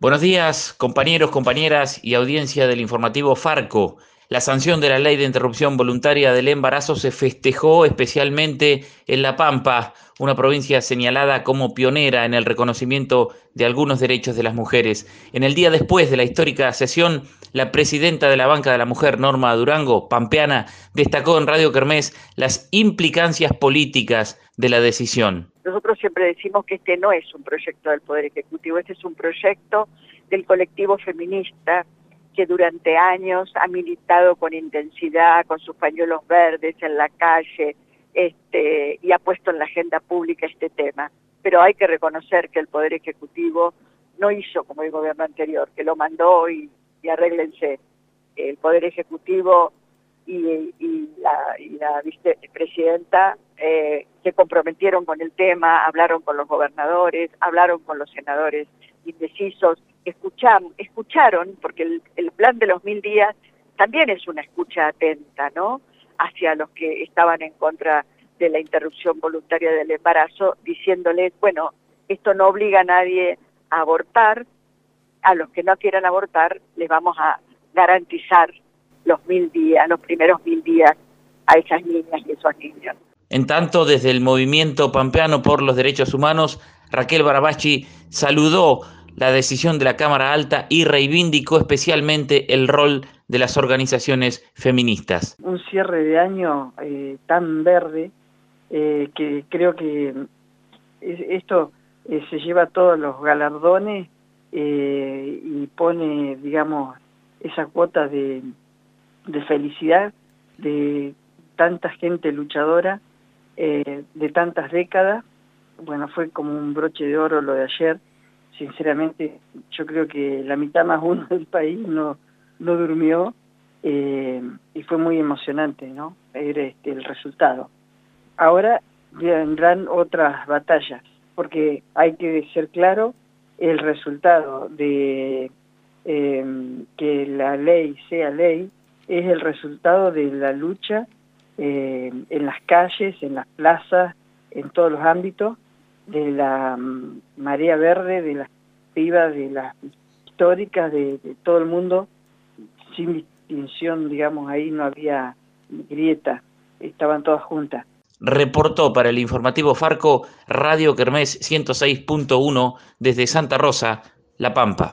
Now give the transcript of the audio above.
Buenos días, compañeros, compañeras y audiencia del informativo Farco. La sanción de la ley de interrupción voluntaria del embarazo se festejó especialmente en La Pampa, una provincia señalada como pionera en el reconocimiento de algunos derechos de las mujeres. En el día después de la histórica sesión, la presidenta de la Banca de la Mujer, Norma Durango, pampeana, destacó en Radio Kermés las implicancias políticas de la decisión. Nosotros siempre decimos que este no es un proyecto del Poder Ejecutivo, este es un proyecto del colectivo feminista que durante años ha militado con intensidad, con sus pañuelos verdes en la calle, este, y ha puesto en la agenda pública este tema. Pero hay que reconocer que el Poder Ejecutivo no hizo como el gobierno anterior, que lo mandó y, y arréglense. El Poder Ejecutivo y, la, vicepresidenta eh, se comprometieron con el tema, hablaron con los gobernadores, hablaron con los senadores indecisos, escucharon, escucharon porque el, plan de los mil días también es una escucha atenta, ¿no? Hacia los que estaban en contra de la interrupción voluntaria del embarazo, diciéndoles, bueno, esto no obliga a nadie a abortar, a los que no quieran abortar les vamos a garantizar los mil días, los primeros mil días a esas niñas y esos niños. En tanto, desde el movimiento pampeano por los derechos humanos, Raquel Barabachi saludó la decisión de la Cámara Alta y reivindicó especialmente el rol de las organizaciones feministas. Un cierre de año eh, tan verde eh, que creo que esto eh, se lleva todos los galardones y pone, digamos, esa cuota de, de felicidad de tanta gente luchadora, eh, de tantas décadas. Bueno, fue como un broche de oro lo de ayer. Sinceramente, yo creo que la mitad más uno del país no, no durmió eh, y fue muy emocionante, ¿no? Era este, el resultado. Ahora vendrán otras batallas, porque hay que ser claro, el resultado de eh, que la ley sea ley es el resultado de la lucha eh, en las calles, en las plazas, en todos los ámbitos, de la mm, marea verde, de las pibas, de las históricas, de, todo el mundo, sin distinción, digamos, ahí no había grieta, estaban todas juntas. Reportó para el informativo Farco Radio Kermés 106.1 desde Santa Rosa, La Pampa.